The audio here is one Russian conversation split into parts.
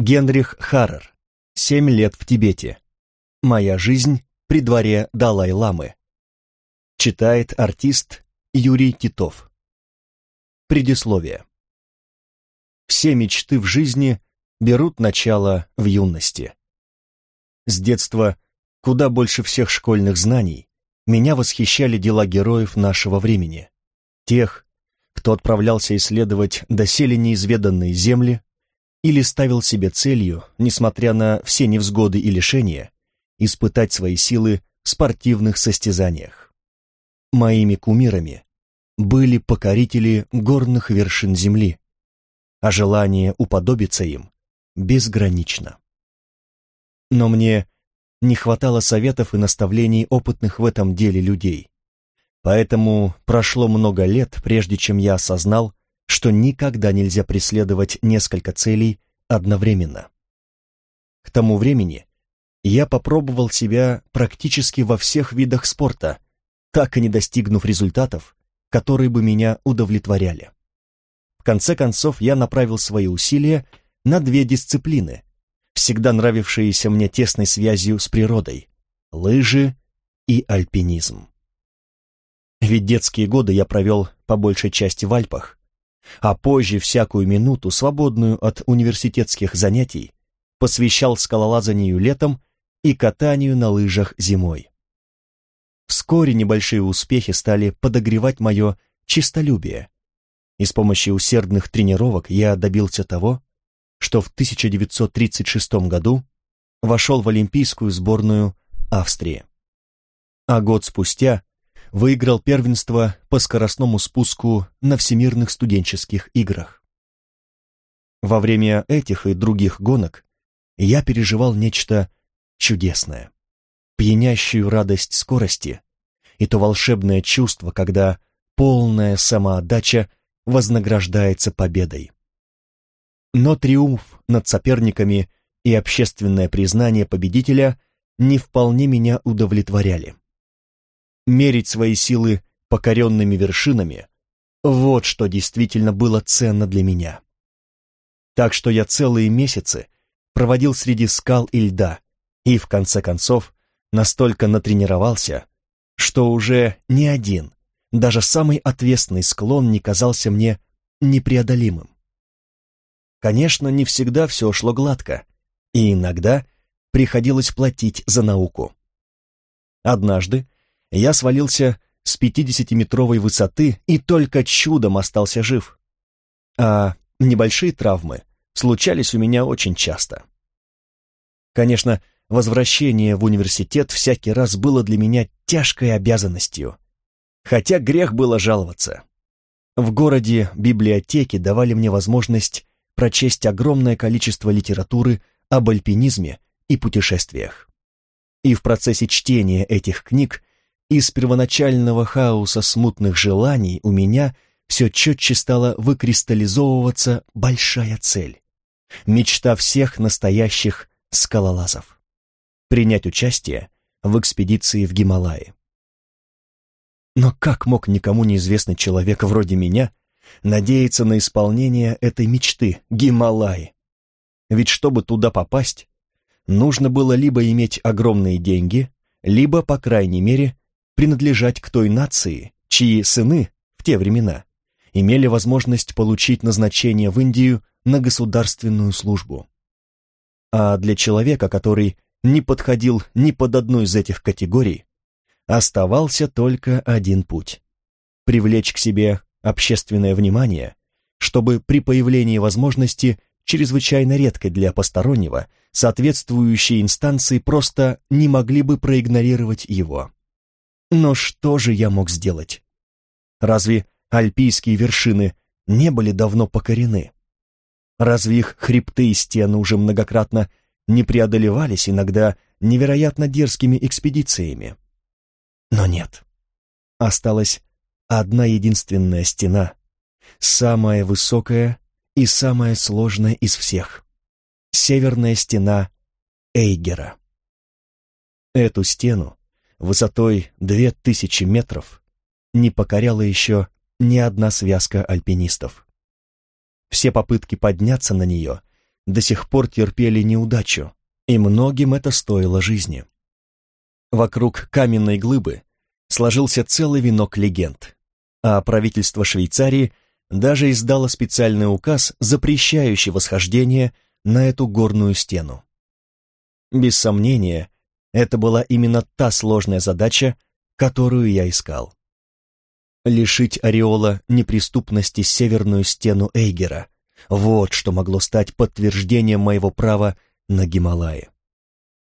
Генрих Харрер. Семь лет в Тибете. Моя жизнь при дворе Далай-ламы. Читает артист Юрий Титов. Предисловие. Все мечты в жизни берут начало в юности. С детства, куда больше всех школьных знаний, меня восхищали дела героев нашего времени. Тех, кто отправлялся исследовать доселе неизведанные земли, или ставил себе целью, несмотря на все невзгоды и лишения, испытать свои силы в спортивных состязаниях. Моими кумирами были покорители горных вершин земли, а желание уподобиться им безгранично. Но мне не хватало советов и наставлений опытных в этом деле людей. Поэтому прошло много лет, прежде чем я осознал, что никогда нельзя преследовать несколько целей одновременно. К тому времени я попробовал себя практически во всех видах спорта, так и не достигнув результатов, которые бы меня удовлетворяли. В конце концов, я направил свои усилия на две дисциплины, всегда нравившиеся мне тесной связью с природой – лыжи и альпинизм. Ведь детские годы я провел по большей части в Альпах, а позже всякую минуту, свободную от университетских занятий, посвящал скалолазанию летом и катанию на лыжах зимой. Вскоре небольшие успехи стали подогревать мое чистолюбие, и с помощью усердных тренировок я добился того, что в 1936 году вошел в олимпийскую сборную Австрии. А год спустя выиграл первенство по скоростному спуску на Всемирных студенческих играх. Во время этих и других гонок я переживал нечто чудесное, пьянящую радость скорости и то волшебное чувство, когда полная самоотдача вознаграждается победой. Но триумф над соперниками и общественное признание победителя не вполне меня удовлетворяли мерить свои силы покоренными вершинами, вот что действительно было ценно для меня. Так что я целые месяцы проводил среди скал и льда, и в конце концов настолько натренировался, что уже ни один, даже самый отвесный склон не казался мне непреодолимым. Конечно, не всегда все шло гладко, и иногда приходилось платить за науку. Однажды я свалился с 50-метровой высоты и только чудом остался жив. А небольшие травмы случались у меня очень часто. Конечно, возвращение в университет всякий раз было для меня тяжкой обязанностью, хотя грех было жаловаться. В городе библиотеки давали мне возможность прочесть огромное количество литературы об альпинизме и путешествиях. И в процессе чтения этих книг из первоначального хаоса смутных желаний у меня все четче стала выкристаллизовываться большая цель. Мечта всех настоящих скалолазов. Принять участие в экспедиции в Гималаи. Но как мог никому неизвестный человек вроде меня надеяться на исполнение этой мечты Гималаи? Ведь чтобы туда попасть, нужно было либо иметь огромные деньги, либо, по крайней мере, принадлежать к той нации, чьи сыны в те времена имели возможность получить назначение в Индию на государственную службу. А для человека, который не подходил ни под одну из этих категорий, оставался только один путь — привлечь к себе общественное внимание, чтобы при появлении возможности, чрезвычайно редкой для постороннего, соответствующие инстанции просто не могли бы проигнорировать его. Но что же я мог сделать? Разве альпийские вершины не были давно покорены? Разве их хребты и стены уже многократно не преодолевались иногда невероятно дерзкими экспедициями? Но нет. Осталась одна единственная стена, самая высокая и самая сложная из всех. Северная стена Эйгера. Эту стену высотой две тысячи метров не покоряла еще ни одна связка альпинистов. Все попытки подняться на нее до сих пор терпели неудачу, и многим это стоило жизни. Вокруг каменной глыбы сложился целый венок легенд, а правительство Швейцарии даже издало специальный указ, запрещающий восхождение на эту горную стену. Без сомнения, это была именно та сложная задача, которую я искал. Лишить ореола неприступности северную стену Эйгера. Вот что могло стать подтверждением моего права на Гималаи.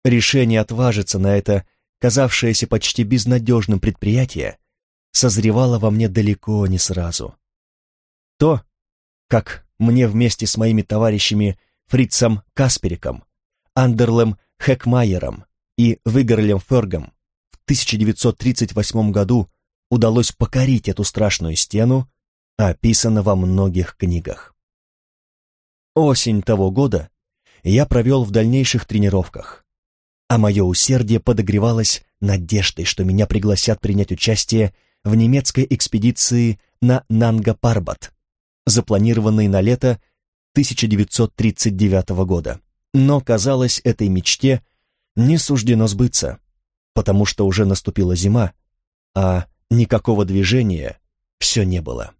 Решение отважиться на это, казавшееся почти безнадежным предприятие, созревало во мне далеко не сразу. То, как мне вместе с моими товарищами Фрицем Каспериком, Андерлем Хекмайером и Выгорлем Фергом в 1938 году удалось покорить эту страшную стену, описано во многих книгах. Осень того года я провел в дальнейших тренировках, а мое усердие подогревалось надеждой, что меня пригласят принять участие в немецкой экспедиции на Нанга-Парбат, запланированной на лето 1939 года. Но, казалось, этой мечте не суждено сбыться, потому что уже наступила зима, а никакого движения все не было.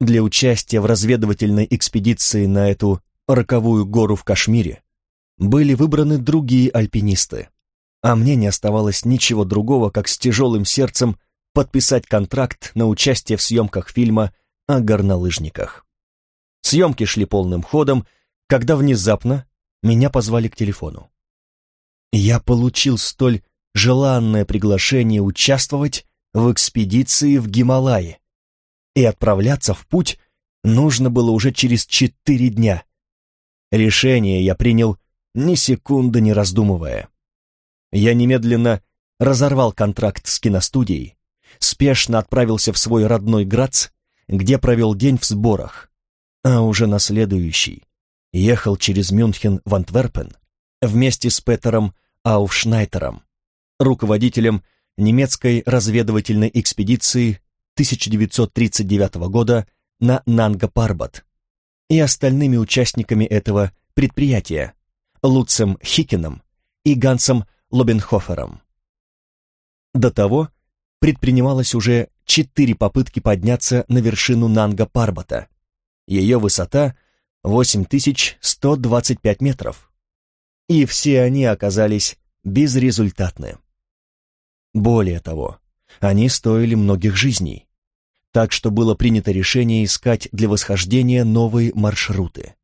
Для участия в разведывательной экспедиции на эту роковую гору в Кашмире были выбраны другие альпинисты, а мне не оставалось ничего другого, как с тяжелым сердцем подписать контракт на участие в съемках фильма о горнолыжниках. Съемки шли полным ходом, когда внезапно меня позвали к телефону. Я получил столь желанное приглашение участвовать в экспедиции в Гималаи, и отправляться в путь нужно было уже через четыре дня. Решение я принял ни секунды не раздумывая. Я немедленно разорвал контракт с киностудией, спешно отправился в свой родной Грац, где провел день в сборах, а уже на следующий ехал через Мюнхен в Антверпен вместе с Петером Ауфшнайтером, руководителем немецкой разведывательной экспедиции 1939 года на Нанга-Парбат и остальными участниками этого предприятия Луцем Хикеном и Гансом Лобенхофером. До того предпринималось уже четыре попытки подняться на вершину Нанга-Парбата. Ее высота 8125 метров. И все они оказались безрезультатны. Более того, они стоили многих жизней. Так что было принято решение искать для восхождения новые маршруты.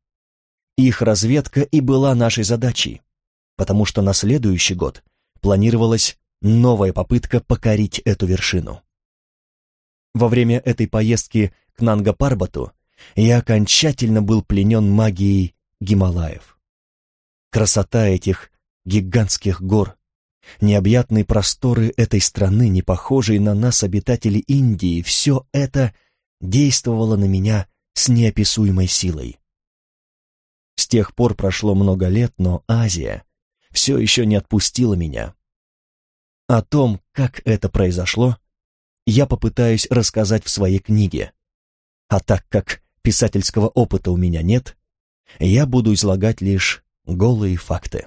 Их разведка и была нашей задачей, потому что на следующий год планировалась новая попытка покорить эту вершину. Во время этой поездки к Нанга-Парбату я окончательно был пленен магией Гималаев. Красота этих гигантских гор, необъятные просторы этой страны, не похожие на нас, обитатели Индии, все это действовало на меня с неописуемой силой. С тех пор прошло много лет, но Азия все еще не отпустила меня. О том, как это произошло, я попытаюсь рассказать в своей книге. А так как писательского опыта у меня нет, я буду излагать лишь голые факты.